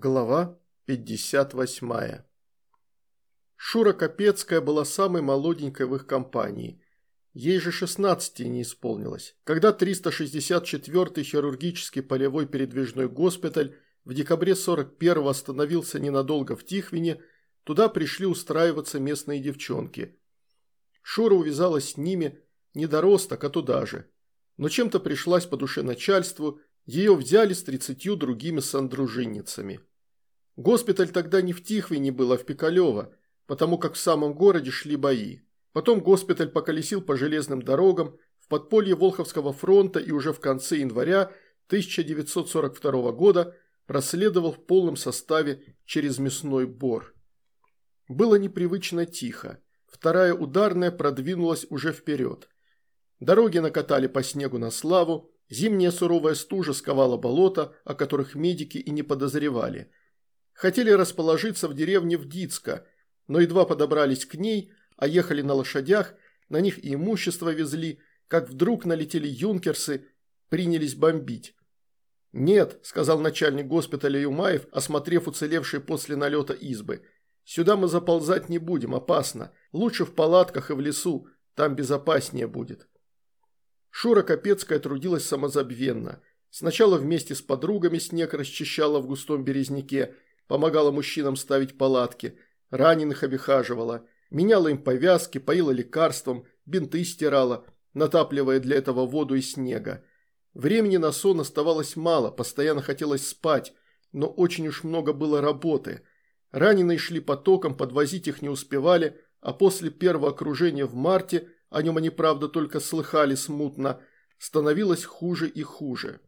Глава 58. Шура Капецкая была самой молоденькой в их компании. Ей же 16 не исполнилось. Когда 364-й хирургический полевой передвижной госпиталь в декабре 41-го остановился ненадолго в Тихвине, туда пришли устраиваться местные девчонки. Шура увязалась с ними не до роста, а туда же. Но чем-то пришлась по душе начальству – ее взяли с тридцатью другими сандружинницами. Госпиталь тогда не в Тихвине был, а в Пикалево, потому как в самом городе шли бои. Потом госпиталь поколесил по железным дорогам в подполье Волховского фронта и уже в конце января 1942 года проследовал в полном составе через мясной бор. Было непривычно тихо. Вторая ударная продвинулась уже вперед. Дороги накатали по снегу на славу, Зимняя суровая стужа сковала болота, о которых медики и не подозревали. Хотели расположиться в деревне Вдицка, но едва подобрались к ней, а ехали на лошадях, на них и имущество везли, как вдруг налетели юнкерсы, принялись бомбить. «Нет», – сказал начальник госпиталя Юмаев, осмотрев уцелевшие после налета избы. «Сюда мы заползать не будем, опасно. Лучше в палатках и в лесу, там безопаснее будет». Шура Капецкая трудилась самозабвенно. Сначала вместе с подругами снег расчищала в густом березняке, помогала мужчинам ставить палатки, раненых обихаживала, меняла им повязки, поила лекарством, бинты стирала, натапливая для этого воду из снега. Времени на сон оставалось мало, постоянно хотелось спать, но очень уж много было работы. Раненые шли потоком, подвозить их не успевали, а после первого окружения в марте – о нем они, правда, только слыхали смутно, становилось хуже и хуже.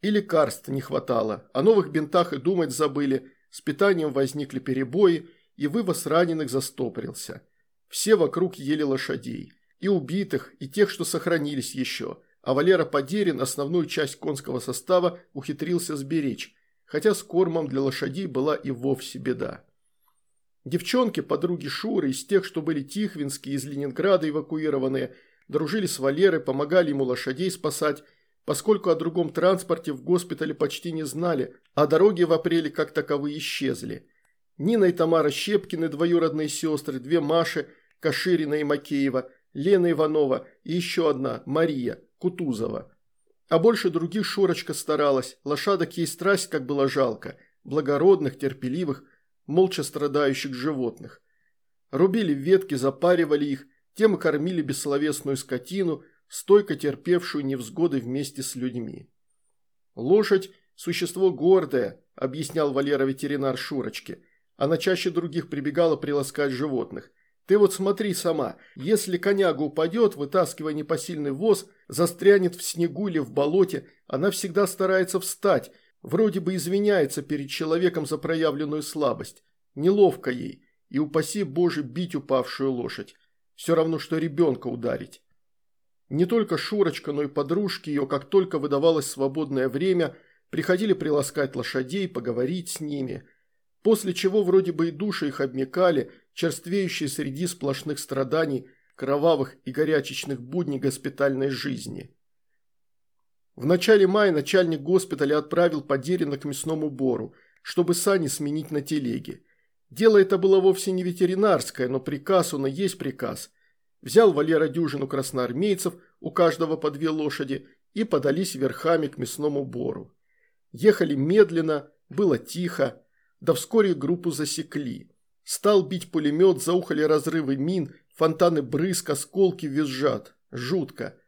И лекарств не хватало, о новых бинтах и думать забыли, с питанием возникли перебои, и вывоз раненых застопорился. Все вокруг ели лошадей. И убитых, и тех, что сохранились еще. А Валера Подерин основную часть конского состава ухитрился сберечь, хотя с кормом для лошадей была и вовсе беда. Девчонки, подруги Шуры, из тех, что были тихвинские, из Ленинграда эвакуированные, дружили с Валерой, помогали ему лошадей спасать, поскольку о другом транспорте в госпитале почти не знали, а дороги в апреле как таковые исчезли. Нина и Тамара Щепкины, двоюродные сестры, две Маши, Каширина и Макеева, Лена Иванова и еще одна, Мария, Кутузова. А больше других Шурочка старалась, лошадок ей страсть как было жалко, благородных, терпеливых, молча страдающих животных. Рубили ветки, запаривали их, тем и кормили бессловесную скотину, стойко терпевшую невзгоды вместе с людьми. «Лошадь – существо гордое», – объяснял Валера-ветеринар Шурочке. Она чаще других прибегала приласкать животных. «Ты вот смотри сама, если коняга упадет, вытаскивая непосильный воз, застрянет в снегу или в болоте, она всегда старается встать – Вроде бы извиняется перед человеком за проявленную слабость. Неловко ей. И упаси Боже бить упавшую лошадь. Все равно, что ребенка ударить. Не только Шурочка, но и подружки ее, как только выдавалось свободное время, приходили приласкать лошадей, поговорить с ними. После чего вроде бы и души их обмекали, черствеющие среди сплошных страданий, кровавых и горячечных будней госпитальной жизни. В начале мая начальник госпиталя отправил Подерина к мясному бору, чтобы сани сменить на телеге. Дело это было вовсе не ветеринарское, но приказ он и есть приказ. Взял Валера дюжину красноармейцев, у каждого по две лошади, и подались верхами к мясному бору. Ехали медленно, было тихо, да вскоре группу засекли. Стал бить пулемет, заухали разрывы мин, фонтаны брызг, осколки визжат. Жутко.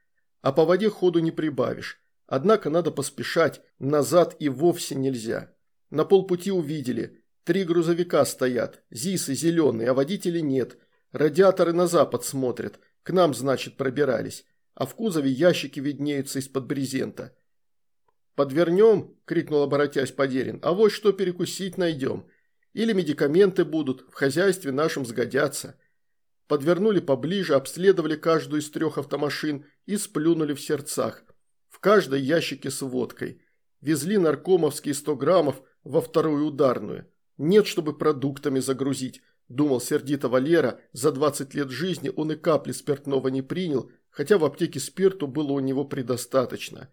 А по воде ходу не прибавишь. Однако надо поспешать, назад и вовсе нельзя. На полпути увидели. Три грузовика стоят, ЗИСы зеленые, а водителей нет. Радиаторы на запад смотрят, к нам, значит, пробирались. А в кузове ящики виднеются из-под брезента. «Подвернем?» – крикнул, оборотясь Подерин. «А вот что перекусить найдем. Или медикаменты будут, в хозяйстве нашем сгодятся». Подвернули поближе, обследовали каждую из трех автомашин и сплюнули в сердцах – в каждой ящике с водкой. Везли наркомовские 100 граммов во вторую ударную. Нет, чтобы продуктами загрузить, думал сердито Валера. За 20 лет жизни он и капли спиртного не принял, хотя в аптеке спирту было у него предостаточно.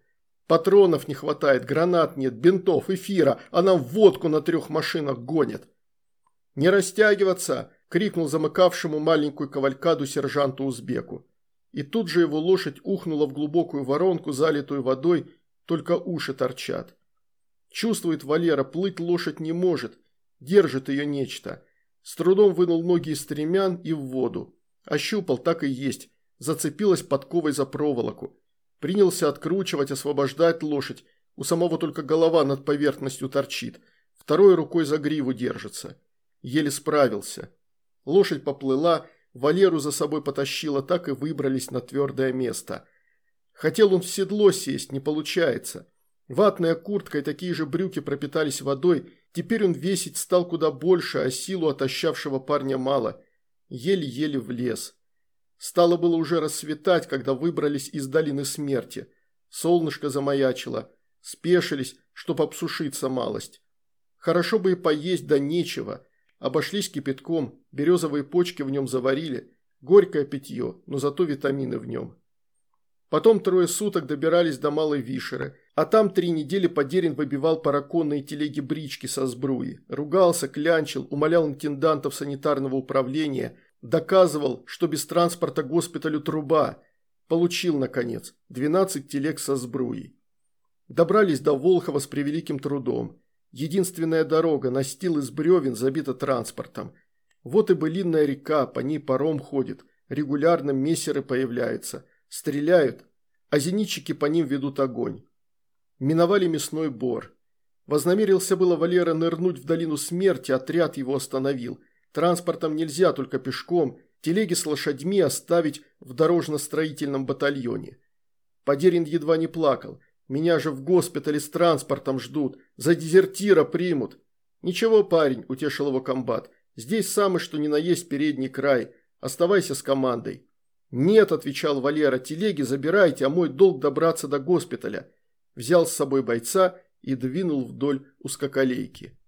Патронов не хватает, гранат нет, бинтов, эфира, а нам водку на трех машинах гонят. «Не растягиваться!» – крикнул замыкавшему маленькую кавалькаду сержанту Узбеку. И тут же его лошадь ухнула в глубокую воронку, залитую водой, только уши торчат. Чувствует Валера, плыть лошадь не может, держит ее нечто. С трудом вынул ноги из стремян и в воду. Ощупал, так и есть, зацепилась подковой за проволоку. Принялся откручивать, освобождать лошадь, у самого только голова над поверхностью торчит, второй рукой за гриву держится. Еле справился. Лошадь поплыла, Валеру за собой потащила, так и выбрались на твердое место. Хотел он в седло сесть, не получается. Ватная куртка и такие же брюки пропитались водой, теперь он весить стал куда больше, а силу отощавшего парня мало. Еле-еле влез. Стало было уже рассветать, когда выбрались из долины смерти. Солнышко замаячило. Спешились, чтоб обсушиться малость. Хорошо бы и поесть, да нечего. Обошлись кипятком, березовые почки в нем заварили. Горькое питье, но зато витамины в нем. Потом трое суток добирались до Малой Вишеры, а там три недели Подерин выбивал параконные телеги брички со сбруи. Ругался, клянчил, умолял интендантов санитарного управления, доказывал, что без транспорта госпиталю труба. Получил, наконец, 12 телег со сбруей. Добрались до Волхова с превеликим трудом. Единственная дорога, настил из бревен, забита транспортом. Вот и былинная река, по ней паром ходит, регулярно мессеры появляются, стреляют, а зенитчики по ним ведут огонь. Миновали мясной бор. Вознамерился было Валера нырнуть в долину смерти, отряд его остановил. Транспортом нельзя, только пешком, телеги с лошадьми оставить в дорожно-строительном батальоне. Подерин едва не плакал. Меня же в госпитале с транспортом ждут. За дезертира примут. Ничего, парень, утешил его комбат. Здесь самый что ни на есть передний край. Оставайся с командой. Нет, отвечал Валера, телеги забирайте, а мой долг добраться до госпиталя. Взял с собой бойца и двинул вдоль узкоколейки.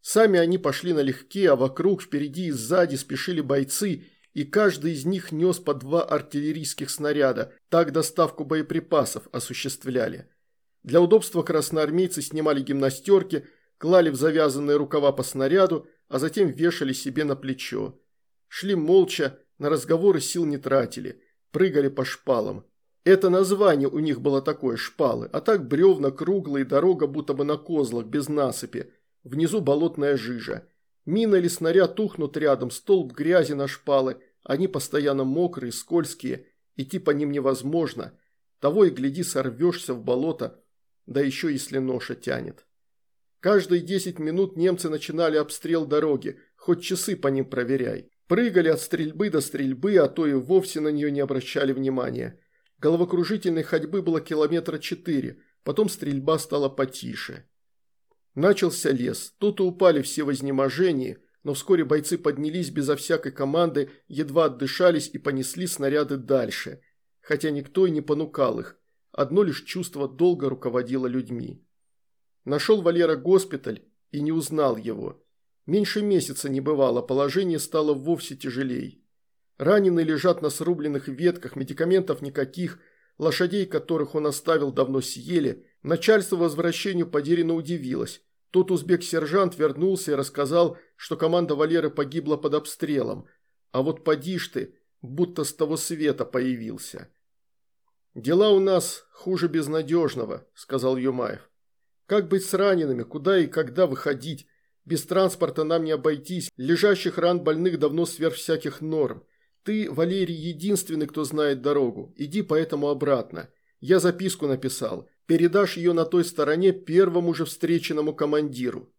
Сами они пошли налегке, а вокруг, впереди и сзади спешили бойцы – и каждый из них нес по два артиллерийских снаряда, так доставку боеприпасов осуществляли. Для удобства красноармейцы снимали гимнастерки, клали в завязанные рукава по снаряду, а затем вешали себе на плечо. Шли молча, на разговоры сил не тратили, прыгали по шпалам. Это название у них было такое – шпалы, а так бревна круглые, дорога будто бы на козлах, без насыпи. Внизу болотная жижа. Мина или снаряд тухнут рядом, столб грязи на шпалы, они постоянно мокрые, скользкие, идти по ним невозможно. Того и гляди, сорвешься в болото, да еще если ноша тянет. Каждые десять минут немцы начинали обстрел дороги, хоть часы по ним проверяй. Прыгали от стрельбы до стрельбы, а то и вовсе на нее не обращали внимания. Головокружительной ходьбы было километра четыре, потом стрельба стала потише. Начался лес, тут и упали все в изнеможении – но вскоре бойцы поднялись безо всякой команды, едва отдышались и понесли снаряды дальше, хотя никто и не понукал их, одно лишь чувство долга руководило людьми. Нашел Валера госпиталь и не узнал его. Меньше месяца не бывало, положение стало вовсе тяжелей. Раненые лежат на срубленных ветках, медикаментов никаких, лошадей, которых он оставил, давно съели. Начальство возвращению Подерина удивилось. Тот узбек-сержант вернулся и рассказал, что команда Валеры погибла под обстрелом, а вот поди ты, будто с того света появился. «Дела у нас хуже безнадежного», – сказал Юмаев. «Как быть с ранеными, куда и когда выходить? Без транспорта нам не обойтись, лежащих ран больных давно сверх всяких норм. Ты, Валерий, единственный, кто знает дорогу, иди поэтому обратно. Я записку написал, передашь ее на той стороне первому же встреченному командиру.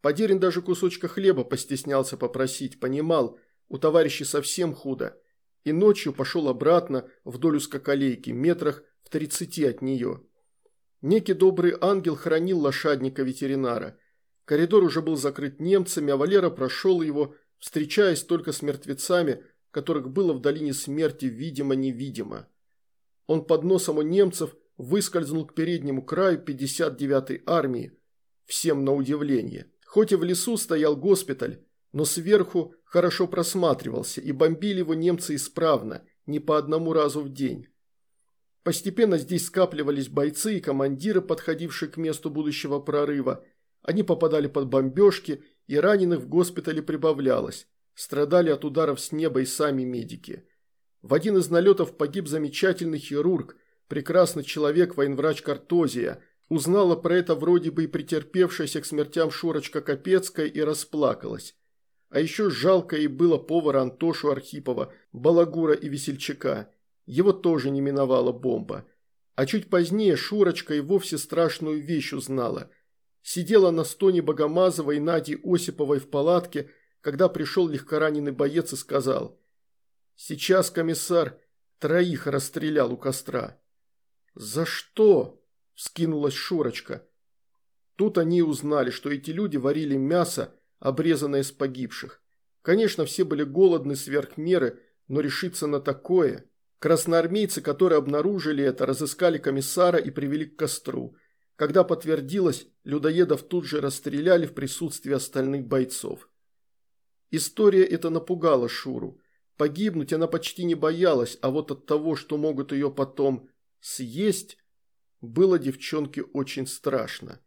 Подерин даже кусочка хлеба постеснялся попросить, понимал, у товарища совсем худо. И ночью пошел обратно вдоль узкоколейки, метрах в тридцати от нее. Некий добрый ангел хранил лошадника-ветеринара. Коридор уже был закрыт немцами, а Валера прошел его, встречаясь только с мертвецами, которых было в долине смерти видимо-невидимо. Он под носом у немцев выскользнул к переднему краю 59-й армии, всем на удивление. Хоть и в лесу стоял госпиталь, но сверху хорошо просматривался, и бомбили его немцы исправно, не по одному разу в день. Постепенно здесь скапливались бойцы и командиры, подходившие к месту будущего прорыва. Они попадали под бомбежки, и раненых в госпитале прибавлялось. Страдали от ударов с неба и сами медики. В один из налетов погиб замечательный хирург, прекрасный человек, военврач Картозия. Узнала про это вроде бы и претерпевшаяся к смертям Шурочка Капецкая и расплакалась. А еще жалко и было повара Антошу Архипова, Балагура и Весельчака. Его тоже не миновала бомба. А чуть позднее Шурочка и вовсе страшную вещь узнала. Сидела на стоне Богомазова и Нади Осиповой в палатке, когда пришел легкораненый боец и сказал «Сейчас комиссар троих расстрелял у костра». «За что?» – вскинулась Шурочка. Тут они узнали, что эти люди варили мясо, обрезанное с погибших. Конечно, все были голодны сверх меры, но решиться на такое... Красноармейцы, которые обнаружили это, разыскали комиссара и привели к костру. Когда подтвердилось, людоедов тут же расстреляли в присутствии остальных бойцов. История эта напугала Шуру. Погибнуть она почти не боялась, а вот от того, что могут ее потом съесть, было девчонке очень страшно.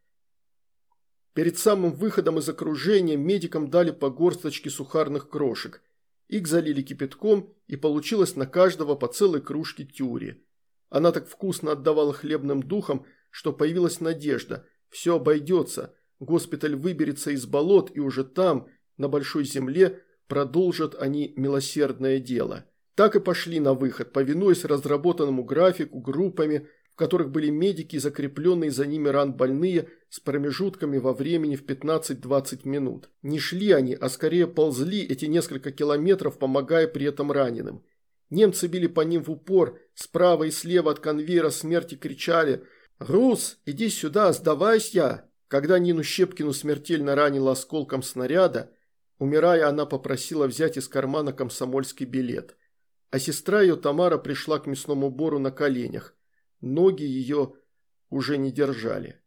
Перед самым выходом из окружения медикам дали по горсточке сухарных крошек. Их залили кипятком, и получилось на каждого по целой кружке тюри. Она так вкусно отдавала хлебным духом, что появилась надежда. Все обойдется, госпиталь выберется из болот, и уже там, на большой земле, продолжат они милосердное дело. Так и пошли на выход, повинуясь разработанному графику, группами, в которых были медики, закрепленные за ними ран больные, с промежутками во времени в 15-20 минут. Не шли они, а скорее ползли эти несколько километров, помогая при этом раненым. Немцы били по ним в упор, справа и слева от конвейера смерти кричали «Рус, иди сюда, сдавайся!» Когда Нину Щепкину смертельно ранило осколком снаряда, умирая, она попросила взять из кармана комсомольский билет. А сестра ее Тамара пришла к мясному бору на коленях. Ноги ее уже не держали.